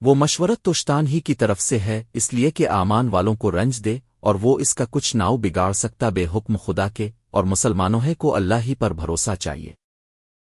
وہ مشورت توشتان ہی کی طرف سے ہے، اس لیے کہ آمان والوں کو رنج دے اور وہ اس کا کچھ ناؤ بگاڑ سکتا بے حکم خدا کے اور مسلمانوں ہے کو اللہ ہی پر بھروسہ چاہیے۔